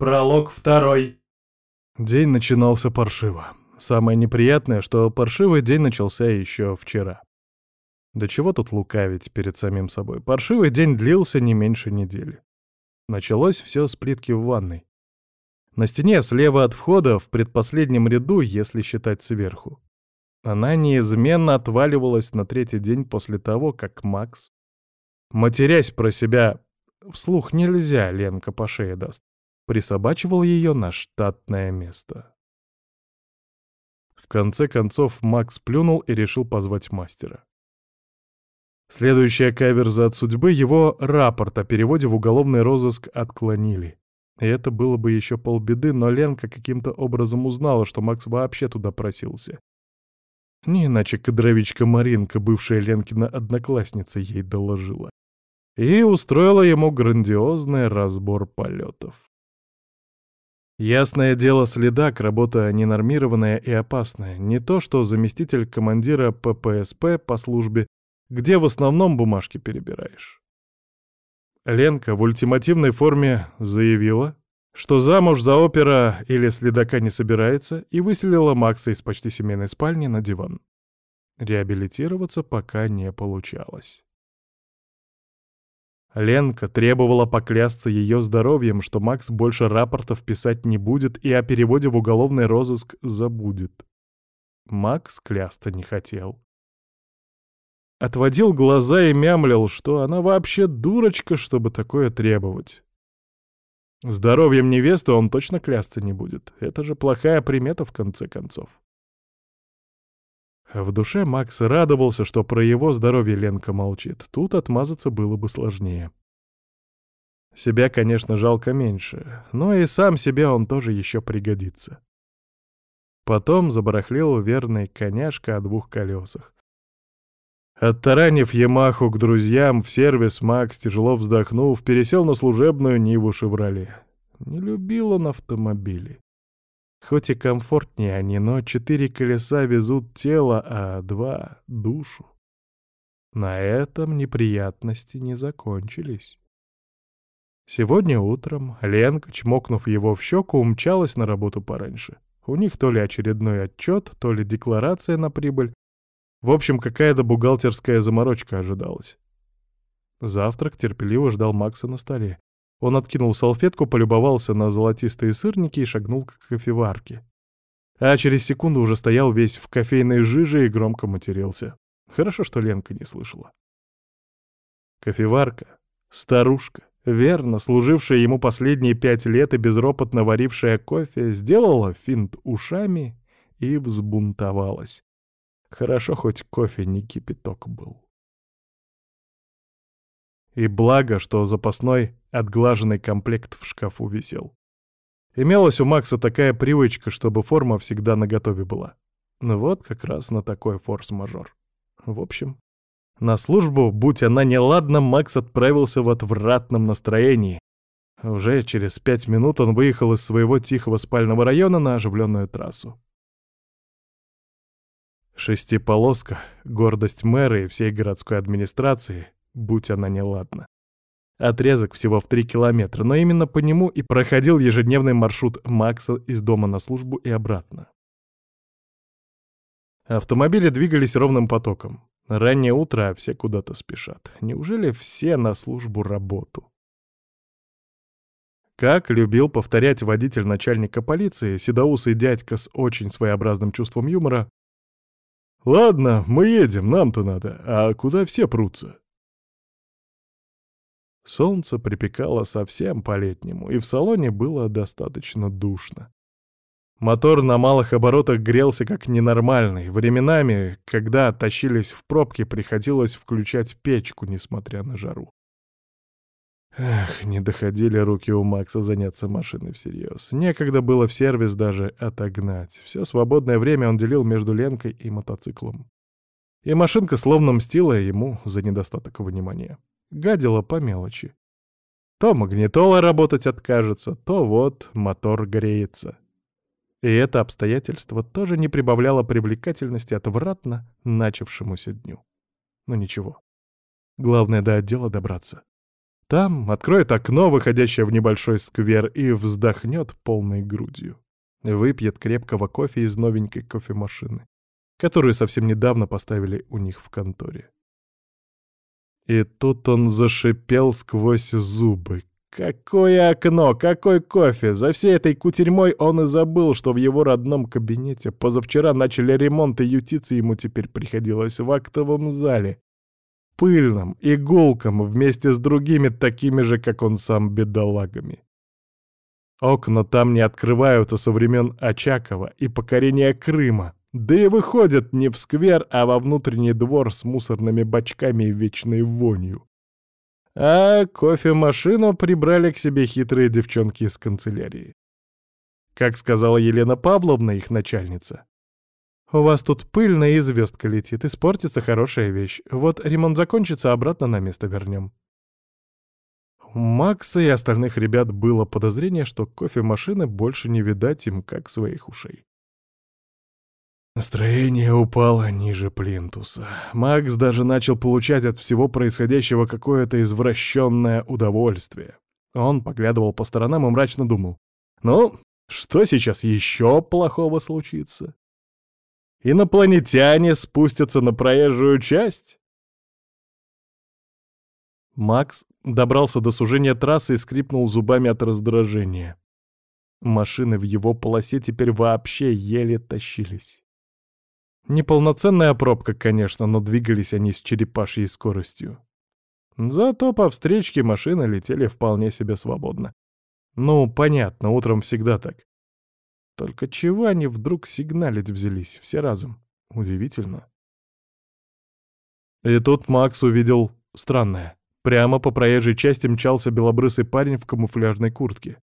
Пролог второй. День начинался паршиво. Самое неприятное, что паршивый день начался еще вчера. Да чего тут лукавить перед самим собой? Паршивый день длился не меньше недели. Началось все с плитки в ванной. На стене слева от входа, в предпоследнем ряду, если считать сверху. Она неизменно отваливалась на третий день после того, как Макс, матерясь про себя, вслух нельзя, Ленка по шее даст, присобачивал ее на штатное место. В конце концов Макс плюнул и решил позвать мастера. Следующая каверза от судьбы его рапорт о переводе в уголовный розыск отклонили. И это было бы еще полбеды, но Ленка каким-то образом узнала, что Макс вообще туда просился. Не иначе кадровичка Маринка, бывшая Ленкина одноклассница, ей доложила. И устроила ему грандиозный разбор полетов. Ясное дело, следак — работа ненормированная и опасная. Не то, что заместитель командира ППСП по службе, где в основном бумажки перебираешь. Ленка в ультимативной форме заявила, что замуж за опера или следака не собирается, и выселила Макса из почти семейной спальни на диван. Реабилитироваться пока не получалось. Ленка требовала поклясться ее здоровьем, что Макс больше рапортов писать не будет и о переводе в уголовный розыск забудет. Макс клясться не хотел. Отводил глаза и мямлил, что она вообще дурочка, чтобы такое требовать. Здоровьем невесты он точно клясться не будет. Это же плохая примета в конце концов. В душе Макс радовался, что про его здоровье Ленка молчит. Тут отмазаться было бы сложнее. Себя, конечно, жалко меньше, но и сам себе он тоже еще пригодится. Потом забарахлил верный коняшка о двух колесах. Оттаранив Ямаху к друзьям, в сервис Макс, тяжело вздохнув, пересел на служебную Ниву «Шевроле». Не любил он автомобили. Хоть и комфортнее они, но четыре колеса везут тело, а два — душу. На этом неприятности не закончились. Сегодня утром Ленка, чмокнув его в щеку, умчалась на работу пораньше. У них то ли очередной отчет, то ли декларация на прибыль. В общем, какая-то бухгалтерская заморочка ожидалась. Завтрак терпеливо ждал Макса на столе. Он откинул салфетку, полюбовался на золотистые сырники и шагнул к кофеварке. А через секунду уже стоял весь в кофейной жиже и громко матерился. Хорошо, что Ленка не слышала. Кофеварка, старушка, верно служившая ему последние пять лет и безропотно варившая кофе, сделала финт ушами и взбунтовалась. Хорошо, хоть кофе не кипяток был. И благо, что запасной отглаженный комплект в шкафу висел. Имелась у Макса такая привычка, чтобы форма всегда наготове была. Ну вот как раз на такой форс-мажор. В общем, на службу, будь она неладна, Макс отправился в отвратном настроении. Уже через пять минут он выехал из своего тихого спального района на оживленную трассу. Шестиполоска, гордость мэра и всей городской администрации, будь она неладна. Отрезок всего в три километра, но именно по нему и проходил ежедневный маршрут Макса из дома на службу и обратно. Автомобили двигались ровным потоком. Раннее утро, а все куда-то спешат. Неужели все на службу работу? Как любил повторять водитель начальника полиции, седоусый дядька с очень своеобразным чувством юмора, «Ладно, мы едем, нам-то надо, а куда все прутся?» Солнце припекало совсем по-летнему, и в салоне было достаточно душно. Мотор на малых оборотах грелся как ненормальный. Временами, когда тащились в пробки, приходилось включать печку, несмотря на жару. Эх, не доходили руки у Макса заняться машиной всерьез. Некогда было в сервис даже отогнать. Все свободное время он делил между Ленкой и мотоциклом. И машинка словно мстила ему за недостаток внимания гадила по мелочи. То магнитола работать откажется, то вот мотор греется. И это обстоятельство тоже не прибавляло привлекательности отвратно начавшемуся дню. Но ничего. Главное до отдела добраться. Там откроет окно, выходящее в небольшой сквер, и вздохнет полной грудью. Выпьет крепкого кофе из новенькой кофемашины, которую совсем недавно поставили у них в конторе. И тут он зашипел сквозь зубы. Какое окно, какой кофе! За всей этой кутерьмой он и забыл, что в его родном кабинете позавчера начали ремонт, и ютиться ему теперь приходилось в актовом зале. Пыльном и гулком, вместе с другими такими же, как он сам, бедолагами. Окна там не открываются со времен Очакова и покорения Крыма. Да и выходят не в сквер, а во внутренний двор с мусорными бачками и вечной вонью. А кофемашину прибрали к себе хитрые девчонки из канцелярии. Как сказала Елена Павловна, их начальница. «У вас тут пыльно и звездка летит, испортится хорошая вещь. Вот ремонт закончится, обратно на место вернем». У Макса и остальных ребят было подозрение, что кофемашины больше не видать им как своих ушей. Настроение упало ниже плинтуса. Макс даже начал получать от всего происходящего какое-то извращенное удовольствие. Он поглядывал по сторонам и мрачно думал. «Ну, что сейчас еще плохого случится? Инопланетяне спустятся на проезжую часть?» Макс добрался до сужения трассы и скрипнул зубами от раздражения. Машины в его полосе теперь вообще еле тащились. Неполноценная пробка, конечно, но двигались они с черепашьей скоростью. Зато по встречке машины летели вполне себе свободно. Ну, понятно, утром всегда так. Только чего они вдруг сигналить взялись, все разом? Удивительно. И тут Макс увидел странное. Прямо по проезжей части мчался белобрысый парень в камуфляжной куртке.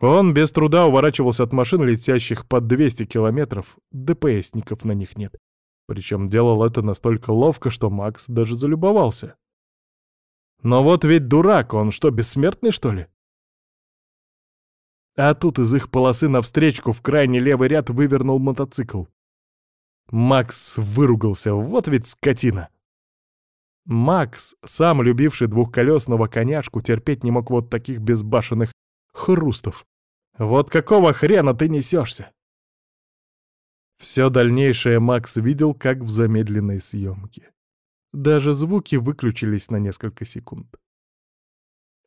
Он без труда уворачивался от машин, летящих под 200 километров, ДПСников на них нет. Причем делал это настолько ловко, что Макс даже залюбовался. Но вот ведь дурак, он что, бессмертный, что ли? А тут из их полосы навстречку в крайний левый ряд вывернул мотоцикл. Макс выругался, вот ведь скотина. Макс, сам любивший двухколесного коняшку, терпеть не мог вот таких безбашенных хрустов. Вот какого хрена ты несешься? Все дальнейшее Макс видел, как в замедленной съемке. Даже звуки выключились на несколько секунд.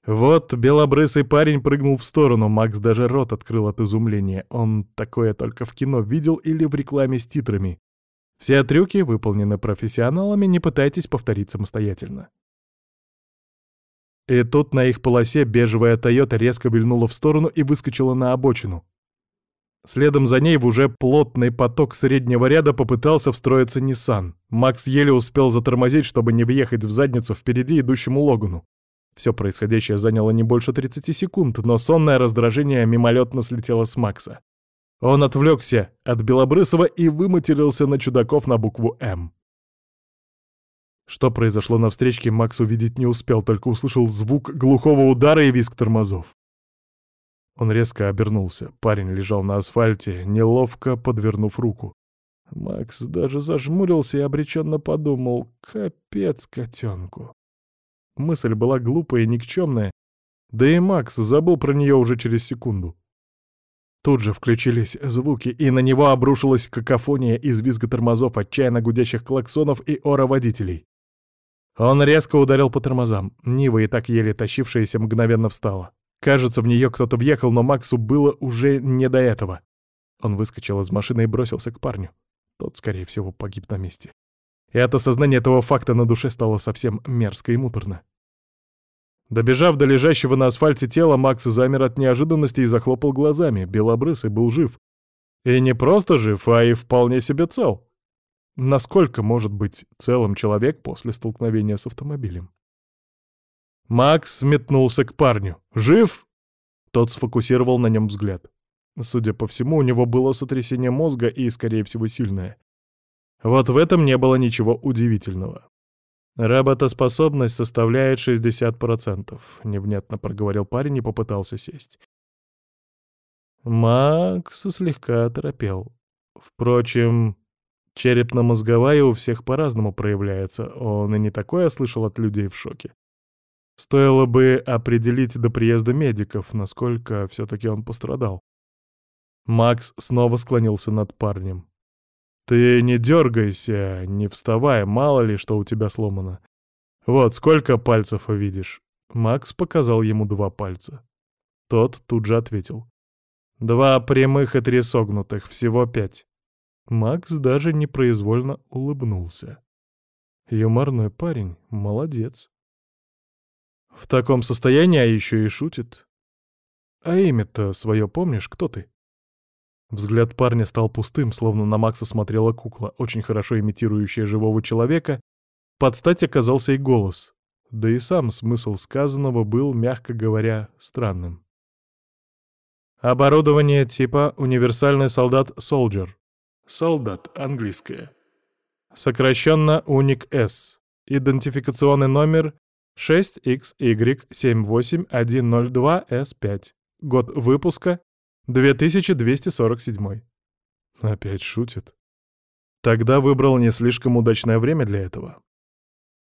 Вот белобрысый парень прыгнул в сторону, Макс даже рот открыл от изумления. Он такое только в кино видел или в рекламе с титрами. Все трюки выполнены профессионалами, не пытайтесь повторить самостоятельно. И тут на их полосе бежевая «Тойота» резко вильнула в сторону и выскочила на обочину. Следом за ней в уже плотный поток среднего ряда попытался встроиться Nissan. Макс еле успел затормозить, чтобы не въехать в задницу впереди идущему Логану. Все происходящее заняло не больше 30 секунд, но сонное раздражение мимолетно слетело с Макса. Он отвлекся от Белобрысова и выматерился на чудаков на букву «М». Что произошло на встречке, Макс увидеть не успел, только услышал звук глухого удара и визг тормозов. Он резко обернулся. Парень лежал на асфальте, неловко подвернув руку. Макс даже зажмурился и обреченно подумал «Капец котенку». Мысль была глупая и никчемная, да и Макс забыл про нее уже через секунду. Тут же включились звуки, и на него обрушилась какофония из визга тормозов, отчаянно гудящих клаксонов и ора водителей. Он резко ударил по тормозам. Нива, и так еле тащившаяся, мгновенно встала. Кажется, в нее кто-то въехал, но Максу было уже не до этого. Он выскочил из машины и бросился к парню. Тот, скорее всего, погиб на месте. И от осознания этого факта на душе стало совсем мерзко и муторно. Добежав до лежащего на асфальте тела, Макс замер от неожиданности и захлопал глазами. Белобрысый был жив. И не просто жив, а и вполне себе цел. Насколько может быть целым человек после столкновения с автомобилем? Макс метнулся к парню. «Жив?» Тот сфокусировал на нем взгляд. Судя по всему, у него было сотрясение мозга и, скорее всего, сильное. Вот в этом не было ничего удивительного. «Работоспособность составляет 60%, — невнятно проговорил парень и попытался сесть. Макс слегка оторопел. Впрочем, Черепно-мозговая у всех по-разному проявляется, он и не такое слышал от людей в шоке. Стоило бы определить до приезда медиков, насколько все-таки он пострадал. Макс снова склонился над парнем. «Ты не дергайся, не вставай, мало ли, что у тебя сломано. Вот, сколько пальцев видишь?» Макс показал ему два пальца. Тот тут же ответил. «Два прямых и три согнутых, всего пять». Макс даже непроизвольно улыбнулся. Юморной парень, молодец. В таком состоянии, а еще и шутит. А имя-то свое помнишь, кто ты? Взгляд парня стал пустым, словно на Макса смотрела кукла, очень хорошо имитирующая живого человека. Под стать оказался и голос. Да и сам смысл сказанного был, мягко говоря, странным. Оборудование типа «Универсальный солдат Soldier». Солдат, английское. Сокращенно УНИК-С. Идентификационный номер 6XY78102S5. Год выпуска 2247. Опять шутит. Тогда выбрал не слишком удачное время для этого.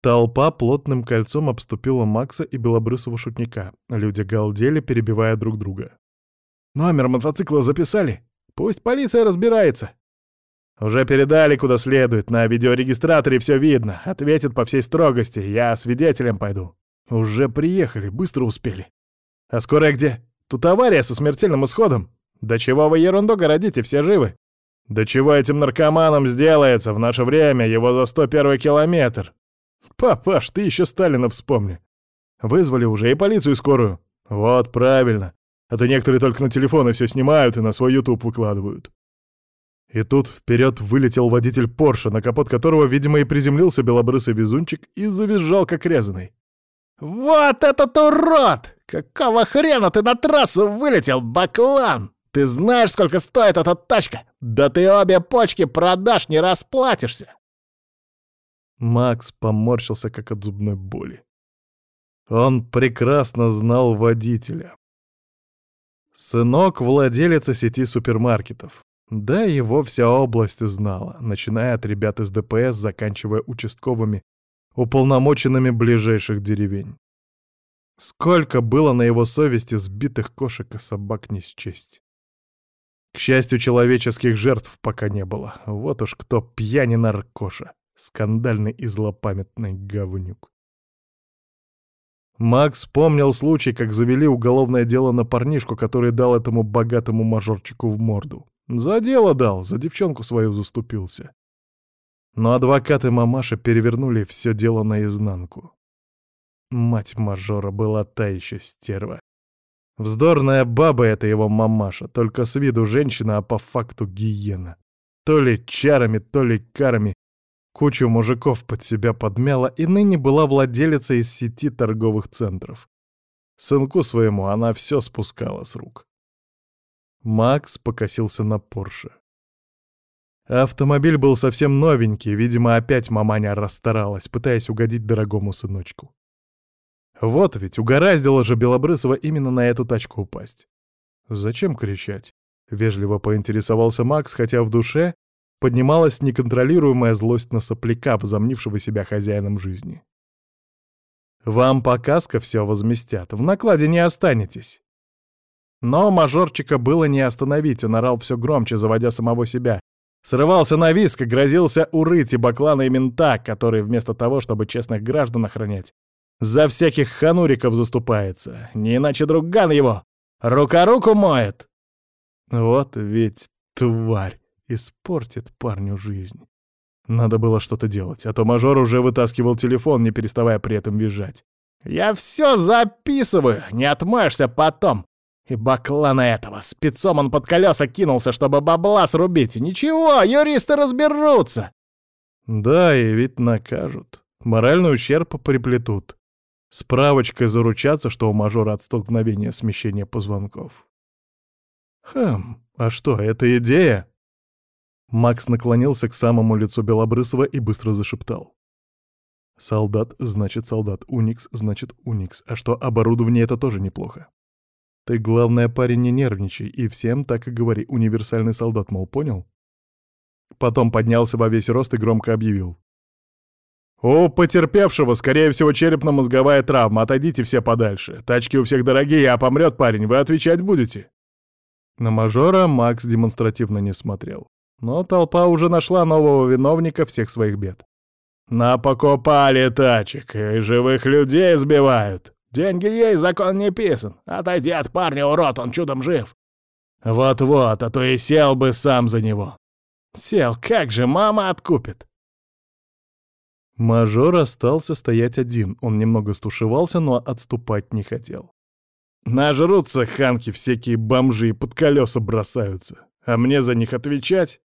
Толпа плотным кольцом обступила Макса и белобрысого шутника. Люди галдели, перебивая друг друга. «Номер мотоцикла записали? Пусть полиция разбирается!» «Уже передали куда следует, на видеорегистраторе все видно. Ответит по всей строгости, я свидетелем пойду». «Уже приехали, быстро успели». «А скорая где? Тут авария со смертельным исходом. Да чего вы ерунду городите, все живы?» «Да чего этим наркоманам сделается? В наше время его за 101 километр». «Папаш, ты еще Сталина вспомни. Вызвали уже и полицию и скорую». «Вот правильно. А то некоторые только на телефоны все снимают и на свой YouTube выкладывают». И тут вперед вылетел водитель Порше, на капот которого, видимо, и приземлился белобрысый везунчик и завизжал, как резанный. «Вот этот урод! Какого хрена ты на трассу вылетел, баклан? Ты знаешь, сколько стоит эта тачка? Да ты обе почки продашь, не расплатишься!» Макс поморщился, как от зубной боли. Он прекрасно знал водителя. Сынок владелица сети супермаркетов. Да, его вся область знала, начиная от ребят из ДПС, заканчивая участковыми, уполномоченными ближайших деревень. Сколько было на его совести сбитых кошек и собак не счесть. К счастью, человеческих жертв пока не было. Вот уж кто пьяни наркоша. Скандальный и злопамятный говнюк. Макс помнил случай, как завели уголовное дело на парнишку, который дал этому богатому мажорчику в морду. За дело дал, за девчонку свою заступился. Но адвокаты мамаша перевернули все дело наизнанку. Мать мажора была та еще стерва. Вздорная баба — это его мамаша, только с виду женщина, а по факту гиена. То ли чарами, то ли карами. Кучу мужиков под себя подмяла и ныне была владелицей сети торговых центров. Сынку своему она все спускала с рук. Макс покосился на Порше. Автомобиль был совсем новенький, видимо, опять маманя расстаралась, пытаясь угодить дорогому сыночку. Вот ведь угораздило же Белобрысова именно на эту тачку упасть. Зачем кричать? Вежливо поинтересовался Макс, хотя в душе поднималась неконтролируемая злость на сопляка, возомнившего себя хозяином жизни. «Вам по каско все возместят, в накладе не останетесь. Но мажорчика было не остановить, он орал все громче, заводя самого себя. Срывался на виск грозился урыть и баклана и мента, который вместо того, чтобы честных граждан охранять, за всяких хануриков заступается. Не иначе друган его. Рука руку моет. Вот ведь тварь испортит парню жизнь. Надо было что-то делать, а то мажор уже вытаскивал телефон, не переставая при этом визжать. «Я все записываю, не отмоешься потом. И баклана этого, спецом он под колеса кинулся, чтобы бабла срубить. Ничего, юристы разберутся. Да, и ведь накажут. Моральный ущерб приплетут. Справочкой заручаться, что у мажора от столкновения смещения позвонков. Хм, а что, это идея? Макс наклонился к самому лицу Белобрысова и быстро зашептал. Солдат значит солдат, уникс значит уникс, а что оборудование это тоже неплохо. Ты, главное, парень, не нервничай, и всем так и говори, универсальный солдат, мол, понял? Потом поднялся во весь рост и громко объявил. «У потерпевшего, скорее всего, черепно-мозговая травма. Отойдите все подальше. Тачки у всех дорогие, а помрет парень. Вы отвечать будете?» На мажора Макс демонстративно не смотрел. Но толпа уже нашла нового виновника всех своих бед. «Напокупали тачек, и живых людей сбивают. Деньги есть, закон не писан. Отойди от парня, урод, он чудом жив. Вот-вот, а то и сел бы сам за него. Сел, как же мама откупит?» Мажор остался стоять один. Он немного стушевался, но отступать не хотел. Нажрутся ханки всякие бомжи и под колеса бросаются. А мне за них отвечать?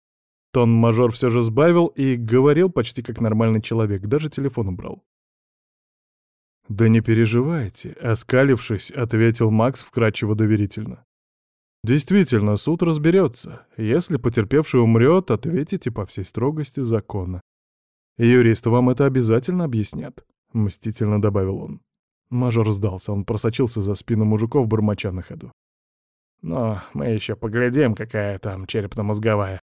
Тон мажор все же сбавил и говорил почти как нормальный человек, даже телефон убрал. «Да не переживайте», — оскалившись, ответил Макс вкрадчиво доверительно. «Действительно, суд разберется. Если потерпевший умрет, ответите по всей строгости закона. Юристы вам это обязательно объяснят», — мстительно добавил он. Мажор сдался, он просочился за спину мужиков, бормоча на ходу. «Но мы еще поглядим, какая там черепно-мозговая».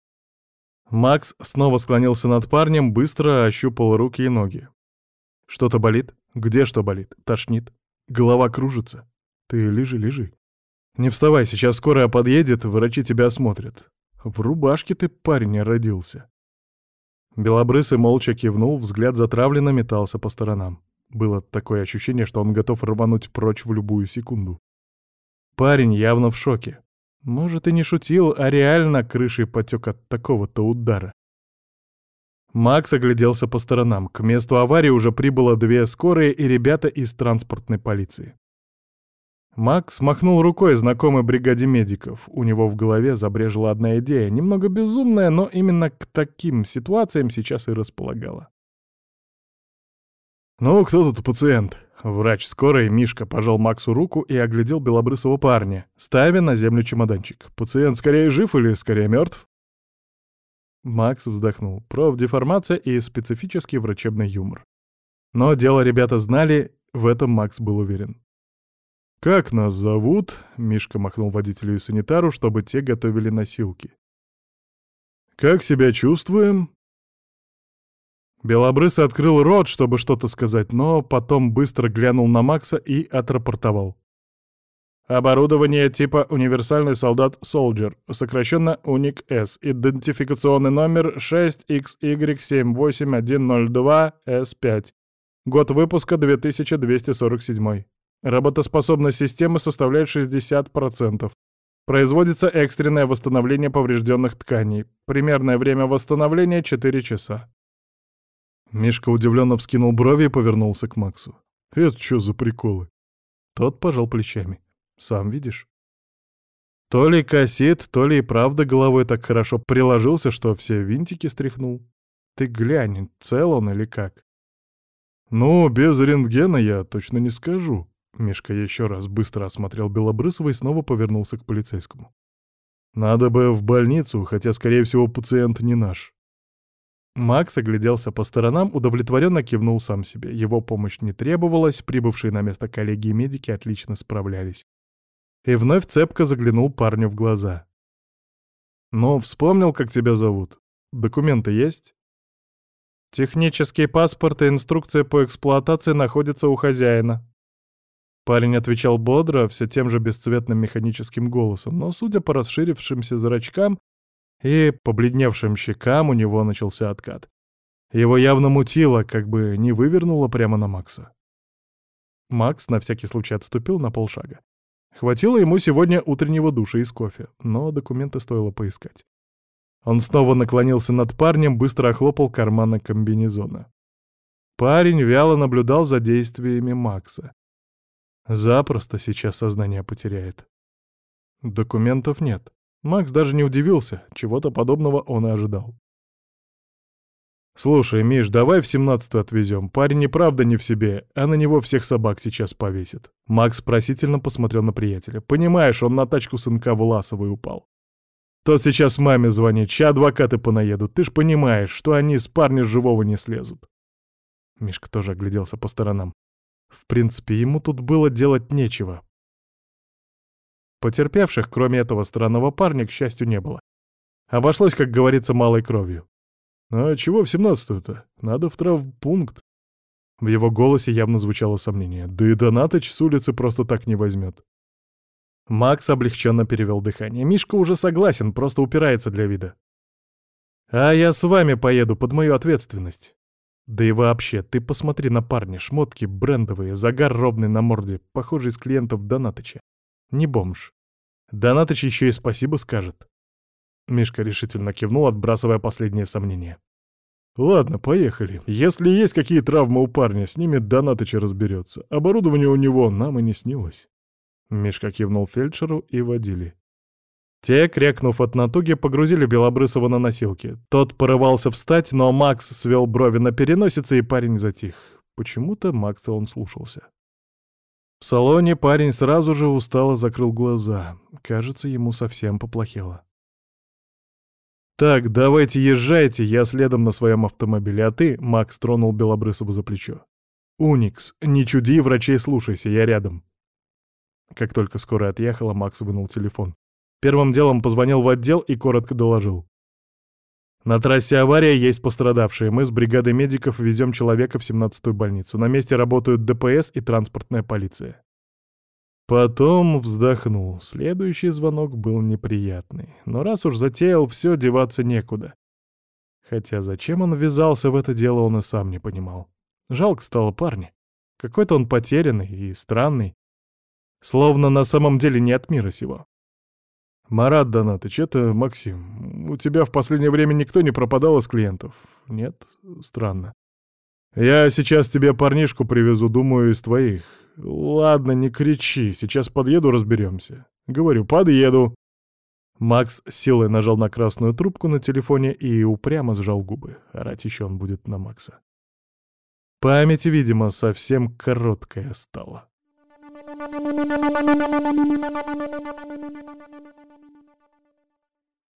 Макс снова склонился над парнем, быстро ощупал руки и ноги. «Что-то болит? Где что болит? Тошнит? Голова кружится? Ты лежи, лежи. Не вставай, сейчас скорая подъедет, врачи тебя осмотрят. В рубашке ты, парень, родился». Белобрысый молча кивнул, взгляд затравленно метался по сторонам. Было такое ощущение, что он готов рвануть прочь в любую секунду. Парень явно в шоке. Может, и не шутил, а реально крышей потек от такого-то удара. Макс огляделся по сторонам. К месту аварии уже прибыло две скорые и ребята из транспортной полиции. Макс махнул рукой знакомой бригаде медиков. У него в голове забрежила одна идея, немного безумная, но именно к таким ситуациям сейчас и располагала. «Ну, кто тут пациент?» Врач скорой, Мишка, пожал Максу руку и оглядел белобрысого парня, ставя на землю чемоданчик. «Пациент скорее жив или скорее мертв?» Макс вздохнул. Профдеформация и специфический врачебный юмор. Но дело ребята знали, в этом Макс был уверен. «Как нас зовут?» — Мишка махнул водителю и санитару, чтобы те готовили носилки. «Как себя чувствуем?» Белобрысый открыл рот, чтобы что-то сказать, но потом быстро глянул на Макса и отрапортовал. Оборудование типа «Универсальный солдат Soldier», сокращенно «УНИК-С», идентификационный номер 6XY78102S5, год выпуска 2247. Работоспособность системы составляет 60%. Производится экстренное восстановление поврежденных тканей. Примерное время восстановления — 4 часа. Мишка удивленно вскинул брови и повернулся к Максу. «Это что за приколы?» Тот пожал плечами. «Сам видишь?» То ли кассет, то ли и правда головой так хорошо приложился, что все винтики стряхнул. Ты глянь, цел он или как? «Ну, без рентгена я точно не скажу». Мишка еще раз быстро осмотрел Белобрысова и снова повернулся к полицейскому. «Надо бы в больницу, хотя, скорее всего, пациент не наш. Макс огляделся по сторонам, удовлетворенно кивнул сам себе. Его помощь не требовалась, прибывшие на место коллеги и медики отлично справлялись. И вновь цепко заглянул парню в глаза. «Ну, вспомнил, как тебя зовут? Документы есть?» «Технический паспорт и инструкция по эксплуатации находятся у хозяина». Парень отвечал бодро, все тем же бесцветным механическим голосом, но, судя по расширившимся зрачкам, и побледневшим щекам у него начался откат. Его явно мутило, как бы не вывернуло прямо на Макса. Макс на всякий случай отступил на полшага. Хватило ему сегодня утреннего душа из кофе, но документы стоило поискать. Он снова наклонился над парнем, быстро охлопал карманы комбинезона. Парень вяло наблюдал за действиями Макса. Запросто сейчас сознание потеряет. Документов нет. Макс даже не удивился, чего-то подобного он и ожидал. «Слушай, Миш, давай в семнадцатую отвезем. Парень и правда не в себе, а на него всех собак сейчас повесит». Макс просительно посмотрел на приятеля. «Понимаешь, он на тачку сынка Власовой упал. Тот сейчас маме звонит, чьи адвокаты понаедут. Ты ж понимаешь, что они с парня живого не слезут». Мишка тоже огляделся по сторонам. В принципе, ему тут было делать нечего. Потерпевших, кроме этого странного парня, к счастью, не было. Обошлось, как говорится, малой кровью. «А чего в семнадцатую-то? Надо в травмпункт». В его голосе явно звучало сомнение. Да и Донатыч с улицы просто так не возьмет. Макс облегченно перевел дыхание. Мишка уже согласен, просто упирается для вида. «А я с вами поеду под мою ответственность. Да и вообще, ты посмотри на парня, шмотки брендовые, загар ровный на морде, похожий из клиентов Донатыча. Не бомж. Донатыч еще и спасибо скажет». Мишка решительно кивнул, отбрасывая последние сомнения. «Ладно, поехали. Если есть какие травмы у парня, с ними Донатыч разберется. Оборудование у него нам и не снилось». Мишка кивнул фельдшеру и водили. Те, крякнув от натуги, погрузили Белобрысова на носилки. Тот порывался встать, но Макс свел брови на переносице, и парень затих. Почему-то Макса он слушался. В салоне парень сразу же устало закрыл глаза. Кажется, ему совсем поплохело. «Так, давайте езжайте, я следом на своем автомобиле, а ты...» — Макс тронул Белобрысова за плечо. «Уникс, не чуди, врачей слушайся, я рядом». Как только скорая отъехала, Макс вынул телефон. Первым делом позвонил в отдел и коротко доложил. На трассе авария, есть пострадавшие. Мы с бригадой медиков везем человека в 17-ю больницу. На месте работают ДПС и транспортная полиция. Потом вздохнул. Следующий звонок был неприятный. Но раз уж затеял, все деваться некуда. Хотя зачем он ввязался в это дело, он и сам не понимал. Жалко стало парня. Какой-то он потерянный и странный. Словно на самом деле не от мира сего. «Марат Донатыч, это Максим. У тебя в последнее время никто не пропадал из клиентов?» «Нет? Странно. Я сейчас тебе парнишку привезу, думаю, из твоих. Ладно, не кричи, сейчас подъеду, разберемся. Говорю, подъеду». Макс силой нажал на красную трубку на телефоне и упрямо сжал губы. Орать еще он будет на Макса. Память, видимо, совсем короткая стала.